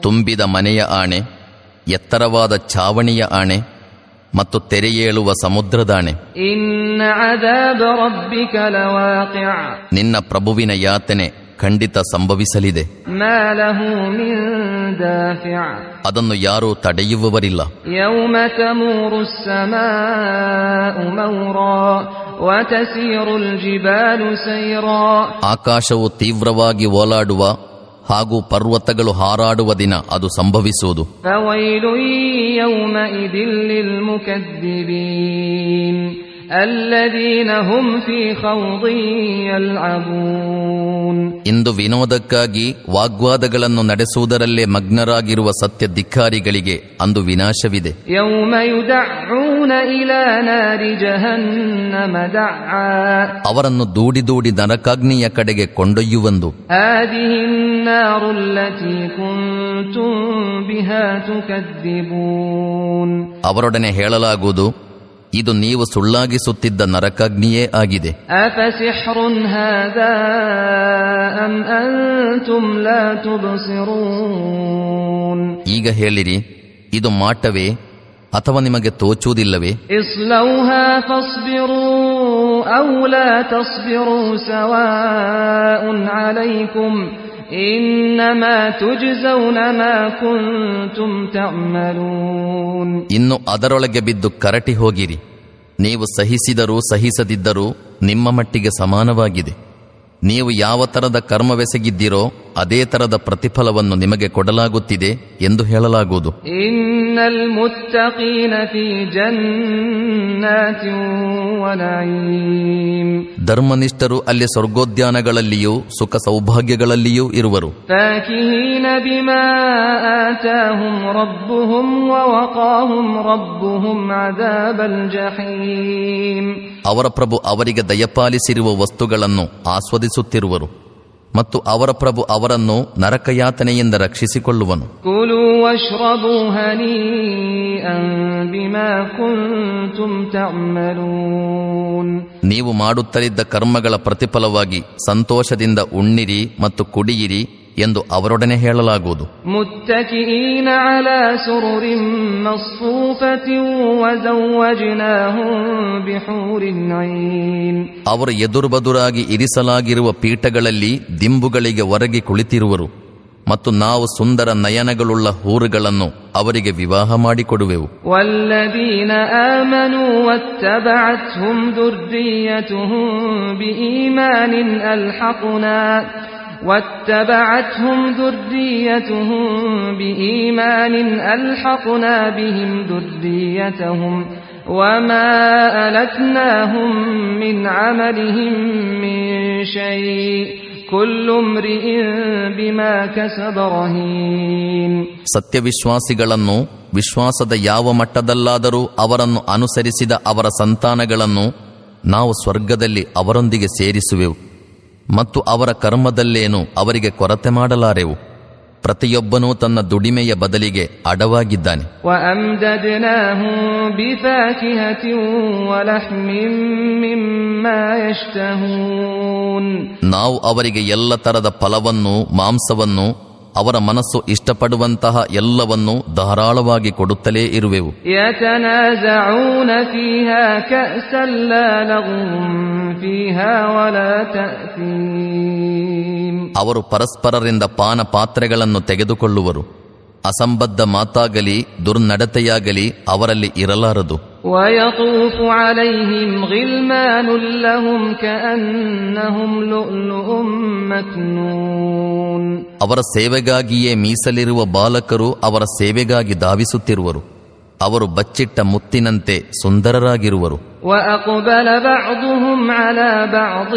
ತುಂಬಿದ ಮನೆಯ ಆಣೆ ಎತ್ತರವಾದ ಛಾವಣಿಯ ಆಣೆ ಮತ್ತು ತೆರೆಯೇಳುವ ಸಮುದ್ರದಾಣೆ. ನಿನ್ನ ಪ್ರಭುವಿನ ಯಾತನೆ ಖಂಡಿತ ಸಂಭವಿಸಲಿದೆ. ಅದನ್ನು ಯಾರೂ ತಡೆಯುವವರಿಲ್ಲ. ಆಕಾಶವು ತೀವ್ರವಾಗಿ ಓಲಾಡುವ ಹಾಗೂ ಪರ್ವತಗಳು ಹಾರಾಡುವ ದಿನ ಅದು ಸಂಭವಿಸುವುದು. ಇಂದು ವಿನೋದಕ್ಕಾಗಿ ವಾಗ್ವಾದಗಳನ್ನು ನಡೆಸುವುದರಲ್ಲೇ ಮಗ್ನರಾಗಿರುವ ಸತ್ಯ ಧಿಕ್ಕಾರಿಗಳಿಗೆ ಅಂದು ವಿನಾಶವಿದೆ. ಅವರನ್ನು ದೂಡಿ ದೂಡಿ ನರಕಾಗ್ನಿಯ ಕಡೆಗೆ ಕೊಂಡೊಯ್ಯುವಂದು. ಅವರೊಡನೆ ಹೇಳಲಾಗುವುದು ಇದು ನೀವು ಸುಳ್ಳಾಗಿಸುತ್ತಿದ್ದ ನರಕಾಗ್ನಿಯೇ ಆಗಿದೆ. ಈಗ ಹೇಳಿರಿ ಇದು ಮಾಟವೇ ಅಥವಾ ನಿಮಗೆ ತೋಚುವುದಿಲ್ಲವೇ? ತಸ್ಬಿರು ಇನ್ನು ಅದರೊಳಗೆ ಬಿದ್ದು ಕರಟಿ ಹೋಗಿರಿ. ನೀವು ಸಹಿಸಿದರೂ ಸಹಿಸದಿದ್ದರೂ ನಿಮ್ಮ ಮಟ್ಟಿಗೆ ಸಮಾನವಾಗಿದೆ. ನೀವು ಯಾವ ತರದ ಕರ್ಮವೆಸಗಿದ್ದೀರೋ ಅದೇ ತರದ ಪ್ರತಿಫಲವನ್ನು ನಿಮಗೆ ಕೊಡಲಾಗುತ್ತಿದೆ ಎಂದು ಹೇಳಲಾಗುವುದು. ಧರ್ಮನಿಷ್ಠರು ಅಲ್ಲಿ ಸ್ವರ್ಗೋದ್ಯಾನಗಳಲ್ಲಿಯೂ ಸುಖ ಸೌಭಾಗ್ಯಗಳಲ್ಲಿಯೂ ಇರುವರು ಅವರ ಪ್ರಭು ಅವರಿಗೆ ದಯಪಾಲಿಸಿರುವ ವಸ್ತುಗಳನ್ನು ಆಸ್ವಾದಿಸುತ್ತಿರುವರು. ಮತ್ತು ಅವರ ಪ್ರಭು ಅವರನ್ನು ನರಕಯಾತನೆಯಿಂದ ರಕ್ಷಿಸಿಕೊಳ್ಳುವನು. ನೀವು ಮಾಡುತ್ತಲಿದ್ದ ಕರ್ಮಗಳ ಪ್ರತಿಫಲವಾಗಿ ಸಂತೋಷದಿಂದ ಉಣ್ಣಿರಿ ಮತ್ತು ಕುಡಿಯಿರಿ. ಎಂದು ಅವರೊಡನೆ ಹೇಳಲಾಗುವುದು. ಅವರು ಎದುರುಬದುರಾಗಿ ಇರಿಸಲಾಗಿರುವ ಪೀಠಗಳಲ್ಲಿ ದಿಂಬುಗಳಿಗೆ ಒರಗಿ ಕುಳಿತಿರುವರು ಮತ್ತು ನಾವು ಸುಂದರ ನಯನಗಳುಳ್ಳ ಹೂರುಗಳನ್ನು ಅವರಿಗೆ ವಿವಾಹ ಮಾಡಿಕೊಡುವೆವು. واتبعتهم ذريتهم بإيمان ألحقنا واتبعتهم ذريتهم بإيمان ألحقنا بهم ذريتهم وما ألتناهم من عملهم من شيء كل امرئ بما كسب رهين ಸತ್ಯವಿಶ್ವಾಸಿಗಳನ್ನು ವಿಶ್ವಾಸದ ಯಾವ ಮಟ್ಟದಲ್ಲಾದರೂ ಅವರನ್ನು ಅನುಸರಿಸಿದ ಅವರ ಸಂತಾನಗಳನ್ನು ನಾವು ಸ್ವರ್ಗದಲ್ಲಿ ಅವರೊಂದಿಗೆ ಸೇರಿಸುವೆವು ಮತ್ತು ಅವರ ಕರ್ಮದಲ್ಲೇನು ಅವರಿಗೆ ಕೊರತೆ ಮಾಡಲಾರೆವು? ಪ್ರತಿಯೊಬ್ಬನೂ ತನ್ನ ದುಡಿಮೆಯ ಬದಲಿಗೆ ಅಡವಾಗಿದ್ದಾನೆ. ನಾವು ಅವರಿಗೆ ಎಲ್ಲ ತರದ ಫಲವನ್ನು ಮಾಂಸವನ್ನು ಅವರ ಮನಸ್ಸು ಇಷ್ಟಪಡುವಂತಹ ಎಲ್ಲವನ್ನೂ ಧಾರಾಳವಾಗಿ ಕೊಡುತ್ತಲೇ ಇರುವೆವು. ಅವರು ಪರಸ್ಪರರಿಂದ ಪಾನ ಪಾತ್ರೆಗಳನ್ನು ತೆಗೆದುಕೊಳ್ಳುವರು. ಅಸಂಬದ್ಧ ಮಾತಾಗಲಿ ದುರ್ನಡತೆಯಾಗಲಿ ಅವರಲ್ಲಿ ಇರಲಾರದು. ಅವರ ಸೇವೆಗಾಗಿಯೇ ಮೀಸಲಿರುವ ಬಾಲಕರು ಅವರ ಸೇವೆಗಾಗಿ ಧಾವಿಸುತ್ತಿರುವರು. ಅವರು ಬಚ್ಚಿಟ್ಟ ಮುತ್ತಿನಂತೆ ಸುಂದರರಾಗಿರುವರು. وأقبل بعضهم على بعض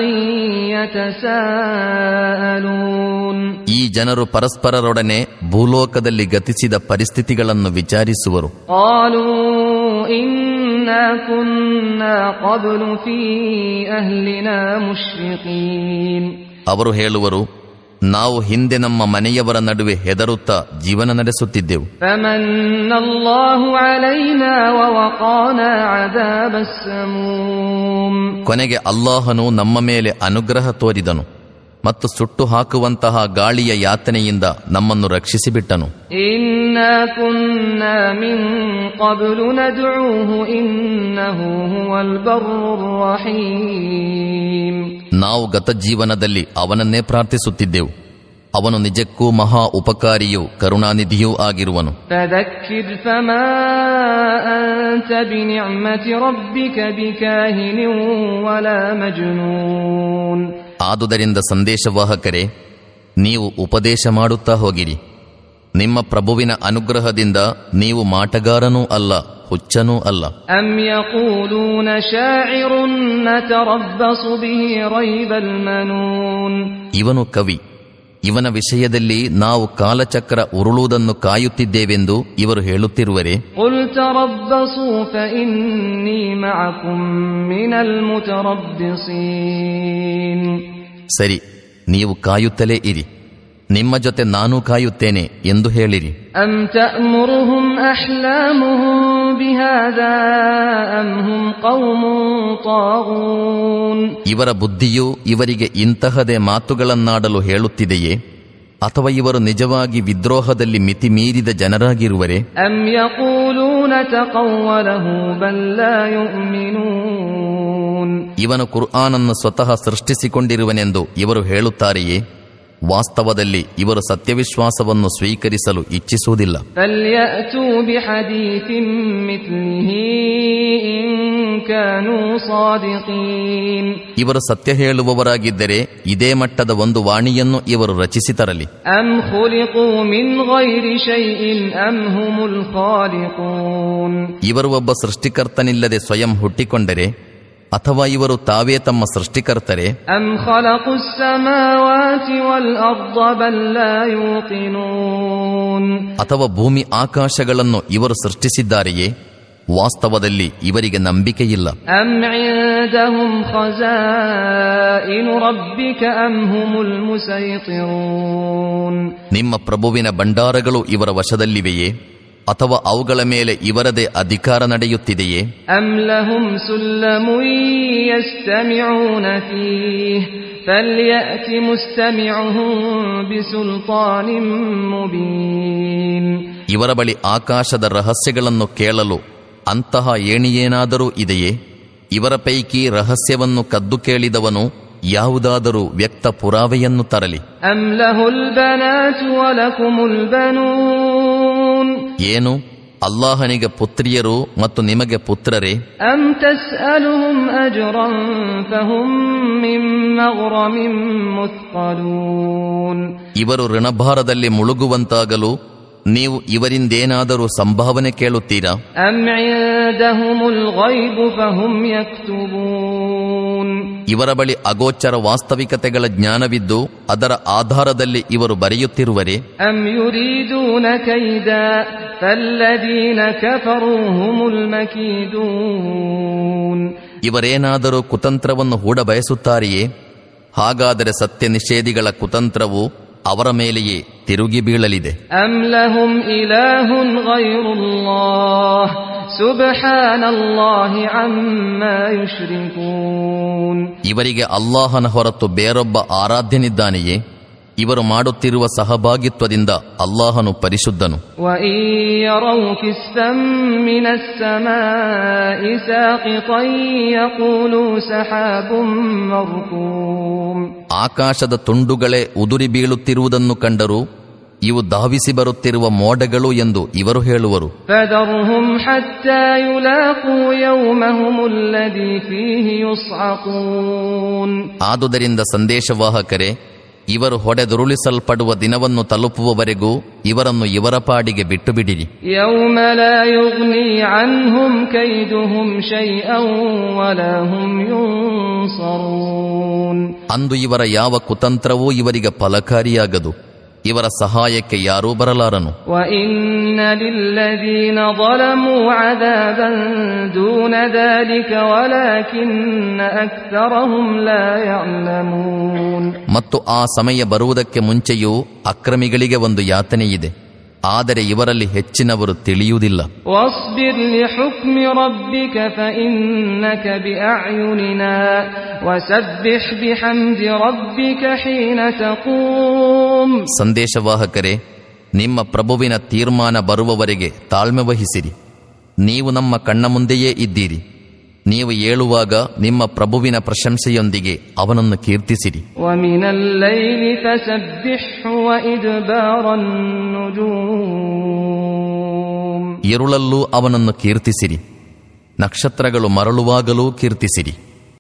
يتساءلون ಈ ಜನರು ಪರಸ್ಪರರೊಡನೆ ಭೂಲೋಕದಲ್ಲಿ ಗತಿಸಿದ ಪರಿಸ್ಥಿತಿಗಳನ್ನು ವಿಚಾರಿಸುವರು قالوا إنا كنا قبل في أهلنا مشفقين ಅವರು ಹೇಳುವರು ನಾವು ಹಿಂದೆ ನಮ್ಮ ಮನೆಯವರ ನಡುವೆ ಹೆದರುತ್ತ ಜೀವನ ನಡೆಸುತ್ತಿದ್ದೆವು. ಕೊನೆಗೆ ಅಲ್ಲಾಹನು ನಮ್ಮ ಮೇಲೆ ಅನುಗ್ರಹ ತೋರಿದನು ಮತ್ತು ಸುಟ್ಟು ಹಾಕುವಂತಹ ಗಾಳಿಯ ಯಾತನೆಯಿಂದ ನಮ್ಮನ್ನು ರಕ್ಷಿಸಿಬಿಟ್ಟನು. ನಾವು ಗತ ಜೀವನದಲ್ಲಿ ಅವನನ್ನೇ ಪ್ರಾರ್ಥಿಸುತ್ತಿದ್ದೆವು. ಅವನು ನಿಜಕ್ಕೂ ಮಹಾ ಉಪಕಾರಿಯೂ ಕರುಣಾನಿಧಿಯೂ ಆಗಿರುವನು. ಆದುದರಿಂದ ಸಂದೇಶವಾಹಕರೇ ನೀವು ಉಪದೇಶ ಮಾಡುತ್ತಾ ಹೋಗಿರಿ. ನಿಮ್ಮ ಪ್ರಭುವಿನ ಅನುಗ್ರಹದಿಂದ ನೀವು ಮಾಟಗಾರನೂ ಅಲ್ಲ ಹುಚ್ಚನೂ ಅಲ್ಲ. ಇವನು ಕವಿ. ಇವನ ವಿಷಯದಲ್ಲಿ ನಾವು ಕಾಲಚಕ್ರ ಉರುಳುವುದನ್ನು ಕಾಯುತ್ತಿದ್ದೇವೆಂದು ಇವರು ಹೇಳುತ್ತಿರುವರೆ. ಸರಿ ನೀವು ಕಾಯುತ್ತಲೇ ಇರಿ. ನಿಮ್ಮ ಜೊತೆ ನಾನು ಕಾಯುತ್ತೇನೆ ಎಂದು ಹೇಳಿರಿ. ಇವರ ಬುದ್ಧಿಯು ಇವರಿಗೆ ಇಂತಹದೇ ಮಾತುಗಳನ್ನಾಡಲು ಹೇಳುತ್ತಿದೆಯೇ? ಅಥವಾ ಇವರು ನಿಜವಾಗಿ ವಿದ್ರೋಹದಲ್ಲಿ ಮಿತಿ ಮೀರಿದ ಜನರಾಗಿರುವರೆ ಇವನು ಕುರ್ಆನನ್ನು ಸ್ವತಃ ಸೃಷ್ಟಿಸಿಕೊಂಡಿರುವನೆಂದು ಇವರು ಹೇಳುತ್ತಾರೆಯೇ? ವಾಸ್ತವದಲ್ಲಿ ಇವರು ಸತ್ಯವಿಶ್ವಾಸವನ್ನು ಸ್ವೀಕರಿಸಲು ಇಚ್ಛಿಸುವುದಿಲ್ಲ. ಇವರು ಸತ್ಯ ಹೇಳುವವರಾಗಿದ್ದರೆ ಇದೇ ಮಟ್ಟದ ಒಂದು ವಾಣಿಯನ್ನು ಇವರು ರಚಿಸಿ ತರಲಿ. ಇವರು ಒಬ್ಬ ಸೃಷ್ಟಿಕರ್ತನಿಲ್ಲದೆ ಸ್ವಯಂ ಹುಟ್ಟಿಕೊಂಡರೆ ಅಥವಾ ಇವರು ತಾವೇ ತಮ್ಮ ಸೃಷ್ಟಿಕರ್ತರೆ? ಅಥವಾ ಭೂಮಿ ಆಕಾಶಗಳನ್ನು ಇವರು ಸೃಷ್ಟಿಸಿದ್ದಾರೆಯೇ? ವಾಸ್ತವದಲ್ಲಿ ಇವರಿಗೆ ನಂಬಿಕೆಯಿಲ್ಲ. ನಿಮ್ಮ ಪ್ರಭುವಿನ ಭಂಡಾರಗಳು ಇವರ ವಶದಲ್ಲಿವೆಯೇ? ಅಥವಾ ಅವುಗಳ ಮೇಲೆ ಇವರದೇ ಅಧಿಕಾರ ನಡೆಯುತ್ತಿದೆಯೇ? ಇವರ ಬಳಿ ಆಕಾಶದ ರಹಸ್ಯಗಳನ್ನು ಕೇಳಲು ಅಂತಹ ಏಣಿಯೇನಾದರೂ ಇದೆಯೇ? ಇವರ ಪೈಕಿ ರಹಸ್ಯವನ್ನು ಕದ್ದು ಕೇಳಿದವನು ಯಾವುದಾದರೂ ವ್ಯಕ್ತ ಪುರಾವೆಯನ್ನು ತರಲಿ. ಏನು? ಅಲ್ಲಾಹನಿಗೆ ಪುತ್ರಿಯರು ಮತ್ತು ನಿಮಗೆ ಪುತ್ರರೇ? ಇವರು ಋಣಭಾರದಲ್ಲಿ ಮುಳುಗುವಂತಾಗಲು ನೀವು ಇವರಿಂದೇನಾದರೂ ಸಂಭಾವನೆ ಕೇಳುತ್ತೀರಾ? ಇವರ ಬಳಿ ಅಗೋಚರ ವಾಸ್ತವಿಕತೆಗಳ ಜ್ಞಾನವಿದ್ದು ಅದರ ಆಧಾರದಲ್ಲಿ ಇವರು ಬರೆಯುತ್ತಿರುವರೆ. ಇವರೇನಾದರೂ ಕುತಂತ್ರವನ್ನು ಹೂಡ ಬಯಸುತ್ತಾರೆಯೇ? ಹಾಗಾದರೆ ಸತ್ಯ ನಿಷೇಧಿಗಳ ಕುತಂತ್ರವು ಅವರ ಮೇಲೆಯೇ ತಿರುಗಿ ಬೀಳಲಿದೆ. ಇವರಿಗೆ ಅಲ್ಲಾಹನ ಹೊರತು ಬೇರೊಬ್ಬ ಆರಾಧ್ಯನಿದ್ದಾನೆಯೇ? ಇವರು ಮಾಡುತ್ತಿರುವ ಸಹಭಾಗಿತ್ವದಿಂದ ಅಲ್ಲಾಹನು ಪರಿಶುದ್ಧನು. ಆಕಾಶದ ತುಂಡುಗಳೇ ಉದುರಿ ಬೀಳುತ್ತಿರುವುದನ್ನು ಕಂಡರೂ ಇವು ಧಾವಿಸಿ ಬರುತ್ತಿರುವ ಮೋಡಗಳು ಎಂದು ಇವರು ಹೇಳುವರು. ಆದುದರಿಂದ ಸಂದೇಶವಾಹಕರೇ ಇವರು ಹೊಡೆದುರುಳಿಸಲ್ಪಡುವ ದಿನವನ್ನು ತಲುಪುವವರೆಗೂ ಇವರನ್ನು ಇವರ ಪಾಡಿಗೆ ಬಿಟ್ಟು ಬಿಡಿರಿ ಅಂದು ಇವರ ಯಾವ ಕುತಂತ್ರವೂ ಇವರಿಗೆ ಫಲಕಾರಿಯಾಗದು. ಇವರ ಸಹಾಯಕ್ಕೆ ಯಾರೂ ಬರಲಾರನು. ಮತ್ತು ಆ ಸಮಯ ಬರುವುದಕ್ಕೆ ಮುಂಚೆಯೂ ಅಕ್ರಮಿಗಳಿಗೆ ಒಂದು ಯಾತನೆಯಿದೆ. ಆದರೆ ಇವರಲ್ಲಿ ಹೆಚ್ಚಿನವರು ತಿಳಿಯುವುದಿಲ್ಲ. ಸಂದೇಶವಾಹಕರೇ ನಿಮ್ಮ ಪ್ರಭುವಿನ ತೀರ್ಮಾನ ಬರುವವರೆಗೆ ತಾಳ್ಮೆ ವಹಿಸಿರಿ. ನೀವು ನಮ್ಮ ಕಣ್ಣ ಮುಂದೆಯೇ ಇದ್ದೀರಿ. ನೀವು ಹೇಳುವಾಗ ನಿಮ್ಮ ಪ್ರಭುವಿನ ಪ್ರಶಂಸೆಯೊಂದಿಗೆ ಅವನನ್ನು ಕೀರ್ತಿಸಿರಿ. ಇರುಳಲ್ಲೂ ಅವನನ್ನು ಕೀರ್ತಿಸಿರಿ ನಕ್ಷತ್ರಗಳು ಮರಳುವಾಗಲೂ ಕೀರ್ತಿಸಿರಿ